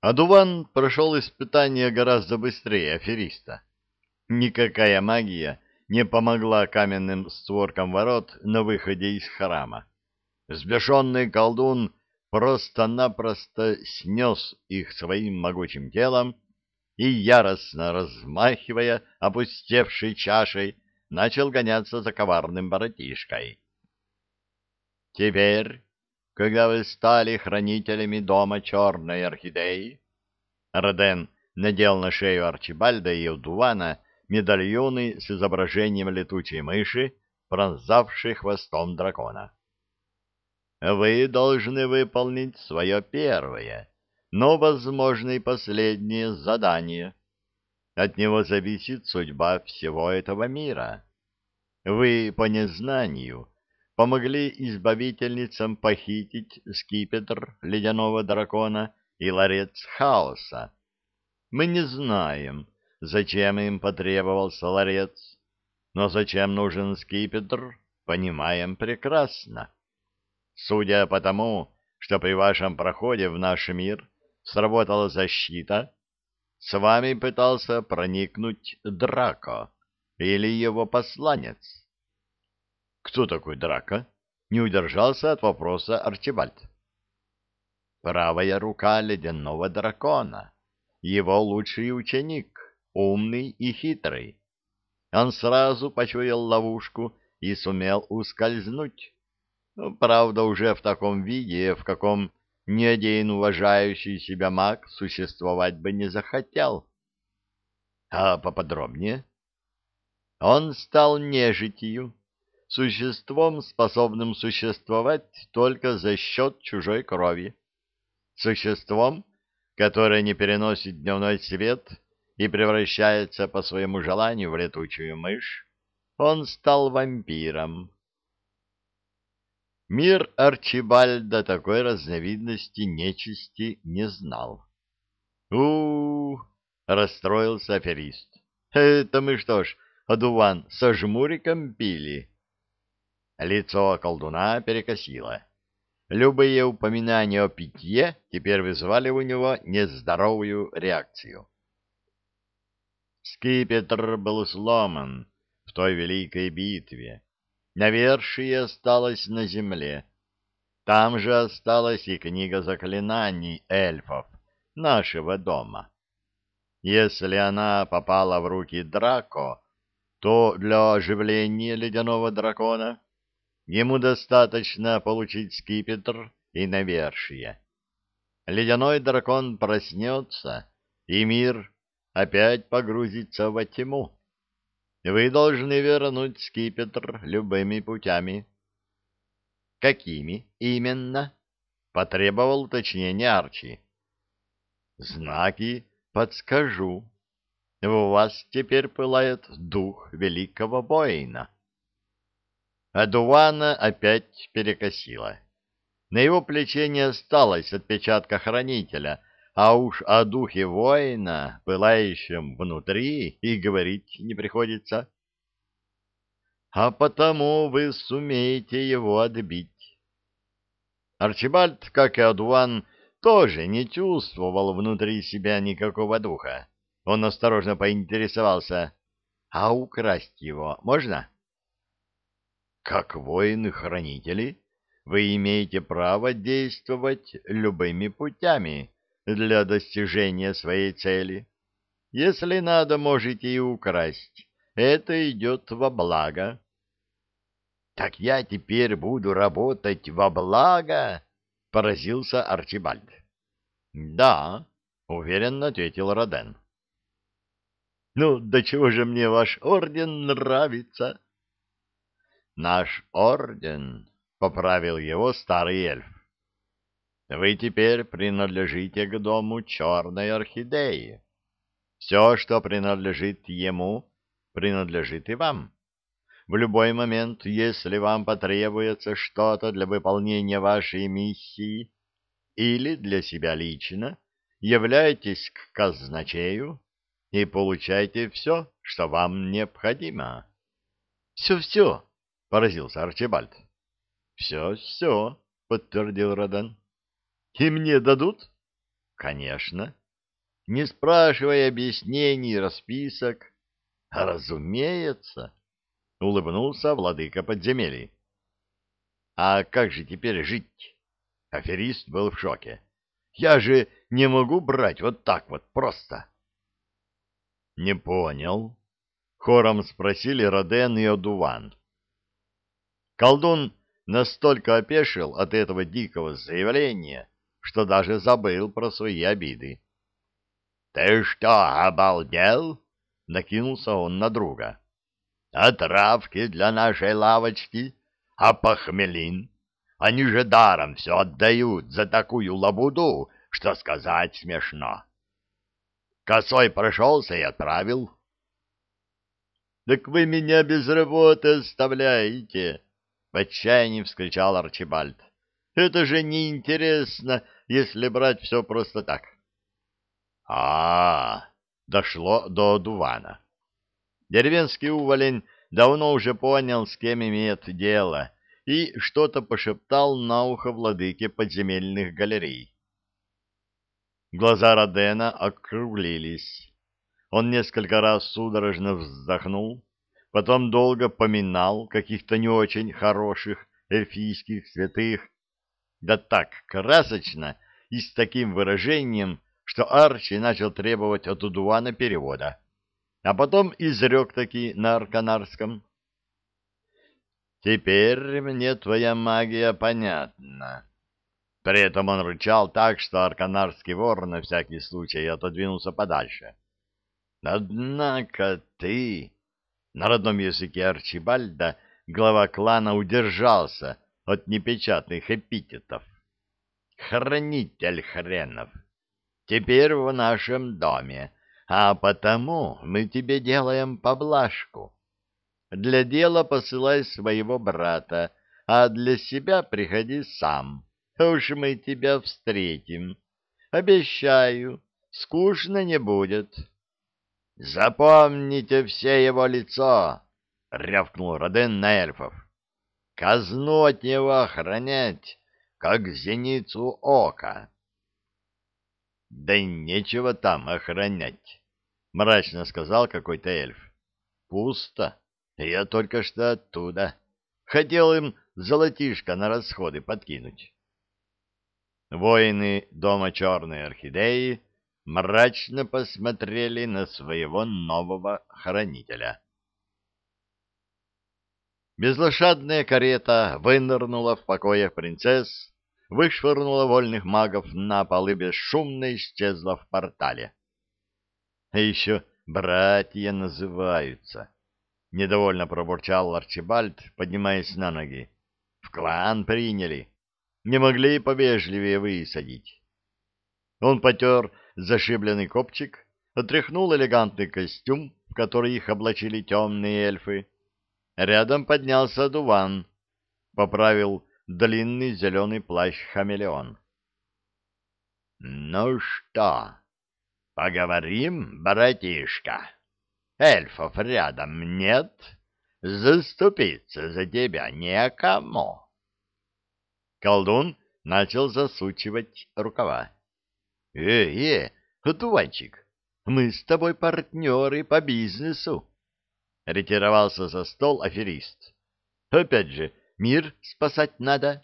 Адуван прошел испытание гораздо быстрее афериста. Никакая магия не помогла каменным створкам ворот на выходе из храма. Сбешенный колдун просто-напросто снес их своим могучим телом и, яростно размахивая опустевшей чашей, начал гоняться за коварным воротишкой. «Теперь, когда вы стали хранителями дома черной орхидеи...» Роден надел на шею Арчибальда и Удувана медальоны с изображением летучей мыши, пронзавшей хвостом дракона. «Вы должны выполнить свое первое, но, возможно, и последнее задание. От него зависит судьба всего этого мира. Вы по незнанию помогли избавительницам похитить скипетр ледяного дракона и ларец хаоса. Мы не знаем, зачем им потребовался ларец, но зачем нужен скипетр, понимаем прекрасно. Судя по тому, что при вашем проходе в наш мир сработала защита, с вами пытался проникнуть Драко или его посланец. Кто такой Драко? Не удержался от вопроса Арчибальд. Правая рука ледяного дракона. Его лучший ученик, умный и хитрый. Он сразу почуял ловушку и сумел ускользнуть. Ну, правда, уже в таком виде, в каком ни один уважающий себя маг существовать бы не захотел. А поподробнее? Он стал нежитью, существом, способным существовать только за счет чужой крови, существом, которое не переносит дневной свет и превращается по своему желанию в летучую мышь, он стал вампиром. Мир Арчибальда такой разновидности нечисти не знал. у, расстроился аферист. «Это мы что ж, одуван со жмуриком пили?» Лицо колдуна перекосило. Любые упоминания о питье теперь вызывали у него нездоровую реакцию. Скипетр был сломан в той великой битве. Навершие осталось на земле. Там же осталась и книга заклинаний эльфов нашего дома. Если она попала в руки Драко, то для оживления ледяного дракона Ему достаточно получить скипетр и навершие. Ледяной дракон проснется, и мир опять погрузится во тьму. Вы должны вернуть скипетр любыми путями. — Какими именно? — потребовал уточнения Арчи. — Знаки подскажу. У вас теперь пылает дух великого воина. — а Дувана опять перекосила. На его плече не осталось отпечатка хранителя, а уж о духе воина, пылающем внутри, и говорить не приходится. А потому вы сумеете его отбить. Арчибальд, как и Адуан, тоже не чувствовал внутри себя никакого духа. Он осторожно поинтересовался, а украсть его можно? — как воины-хранители, вы имеете право действовать любыми путями для достижения своей цели. Если надо, можете и украсть. Это идет во благо. — Так я теперь буду работать во благо? — поразился Арчибальд. — Да, — уверенно ответил Роден. — Ну, до чего же мне ваш орден нравится? — Наш орден, — поправил его старый эльф. Вы теперь принадлежите к дому черной орхидеи. Все, что принадлежит ему, принадлежит и вам. В любой момент, если вам потребуется что-то для выполнения вашей миссии или для себя лично, являйтесь к казначею и получайте все, что вам необходимо. Все-все, — поразился Арчибальд. — Все, все, — подтвердил Родан. — И мне дадут? конечно. Не спрашивая объяснений и расписок. Разумеется, улыбнулся владыка подземелий. А как же теперь жить? Аферист был в шоке. Я же не могу брать вот так вот просто. Не понял. Хором спросили Роден и Одуван. Колдун настолько опешил от этого дикого заявления, что даже забыл про свои обиды. — Ты что, обалдел? — накинулся он на друга. — А травки для нашей лавочки? А похмелин? Они же даром все отдают за такую лабуду, что сказать смешно. Косой прошелся и отправил. — Так вы меня без работы оставляете! — отчаянии вскричал Арчибальд. — Это же неинтересно, если брать все просто так. — А, -а, -а дошло до Дувана. Деревенский уволень давно уже понял, с кем имеет дело, и что-то пошептал на ухо владыке подземельных галерей. Глаза Родена округлились. Он несколько раз судорожно вздохнул, потом долго поминал каких-то не очень хороших эльфийских святых, да так красочно и с таким выражением, что Арчи начал требовать от Удуана перевода, а потом изрек таки на арканарском. «Теперь мне твоя магия понятна». При этом он рычал так, что арканарский вор на всякий случай отодвинулся подальше. «Однако ты...» На родном языке Арчибальда глава клана удержался от непечатных эпитетов. «Хранитель хренов! Теперь в нашем доме, а потому мы тебе делаем поблажку. Для дела посылай своего брата, а для себя приходи сам. Уж мы тебя встретим. Обещаю, скучно не будет». «Запомните все его лицо!» — рявкнул Роден на эльфов. «Казну от него охранять, как зеницу ока». «Да нечего там охранять», — мрачно сказал какой-то эльф. «Пусто. Я только что оттуда. Хотел им золотишко на расходы подкинуть». Воины дома черной орхидеи мрачно посмотрели на своего нового хранителя. Безлошадная карета вынырнула в покоях принцесс, вышвырнула вольных магов на пол и бесшумно исчезла в портале. А еще братья называются. Недовольно пробурчал Арчибальд, поднимаясь на ноги. В клан приняли. Не могли повежливее высадить. Он потер зашибленный копчик, отряхнул элегантный костюм, в который их облачили темные эльфы. Рядом поднялся дуван, поправил длинный зеленый плащ-хамелеон. — Ну что, поговорим, братишка? Эльфов рядом нет? Заступиться за тебя некому. Колдун начал засучивать рукава. «Э, э, дуванчик, мы с тобой партнеры по бизнесу!» Ретировался за стол аферист. «Опять же, мир спасать надо.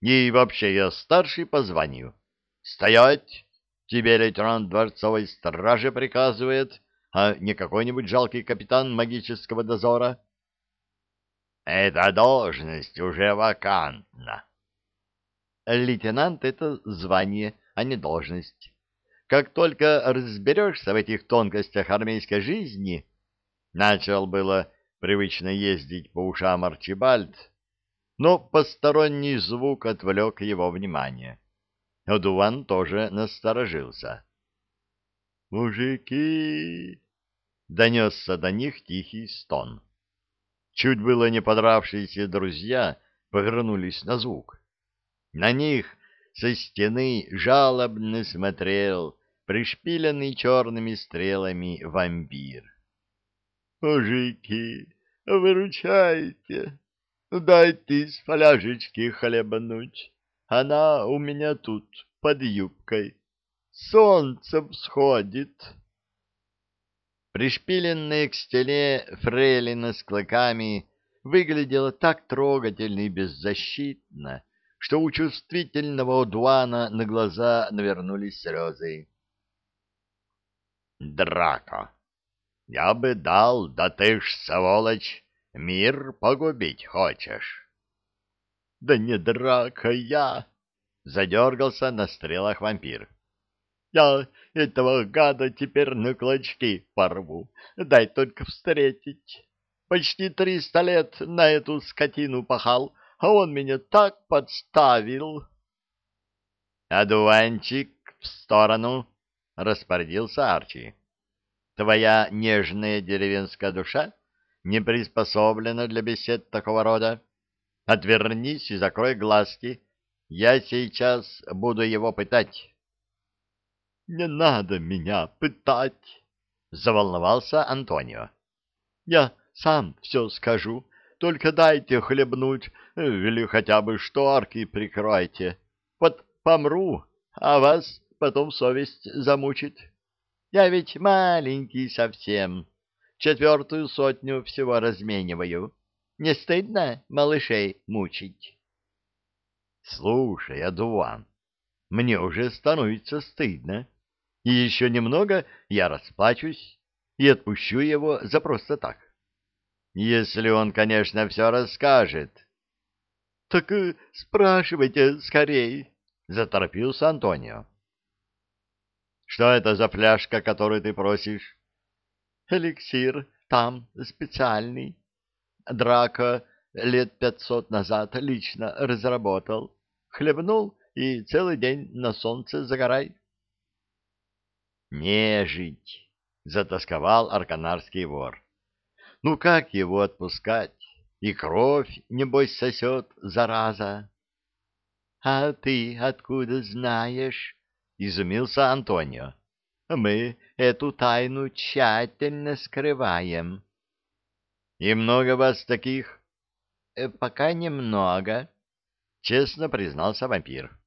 И вообще я старший по званию. Стоять! Тебе лейтенант дворцовой стражи приказывает, а не какой-нибудь жалкий капитан магического дозора». «Эта должность уже вакантна». «Лейтенант — это звание» а не должность. Как только разберешься в этих тонкостях армейской жизни, начал было привычно ездить по ушам Арчибальд, но посторонний звук отвлек его внимание. Одуван тоже насторожился. «Мужики!» — донесся до них тихий стон. Чуть было не подравшиеся друзья повернулись на звук. На них со стены жалобно смотрел пришпиленный черными стрелами вампир. — Мужики, выручайте, дайте из фляжечки хлебануть, она у меня тут, под юбкой. солнце всходит. Пришпиленная к стене фрейлина с клыками выглядела так трогательно и беззащитно, что у чувствительного Одуана на глаза навернулись слезы. «Драко! Я бы дал, да ты ж, сволочь, мир погубить хочешь!» «Да не драка я!» — задергался на стрелах вампир. «Я этого гада теперь на клочки порву, дай только встретить. Почти триста лет на эту скотину пахал, а он меня так подставил!» «Одуванчик, в сторону!» — распорядился Арчи. «Твоя нежная деревенская душа не приспособлена для бесед такого рода. Отвернись и закрой глазки. Я сейчас буду его пытать. — Не надо меня пытать, — заволновался Антонио. — Я сам все скажу, только дайте хлебнуть или хотя бы шторки прикройте. Вот помру, а вас потом совесть замучит. Я ведь маленький совсем, четвертую сотню всего размениваю. Не стыдно малышей мучить? Слушай, Адуан, мне уже становится стыдно. И еще немного я расплачусь и отпущу его за просто так. Если он, конечно, все расскажет. — Так э, спрашивайте скорей, — заторопился Антонио. — Что это за фляжка, которую ты просишь? — Эликсир, там, специальный. Драко лет пятьсот назад лично разработал. Хлебнул и целый день на солнце загорай. «Нежить!» — затасковал арканарский вор. «Ну как его отпускать? И кровь, небось, сосет, зараза!» «А ты откуда знаешь?» — изумился Антонио. «Мы эту тайну тщательно скрываем». И много вас таких? Э, пока немного, честно признался вампир.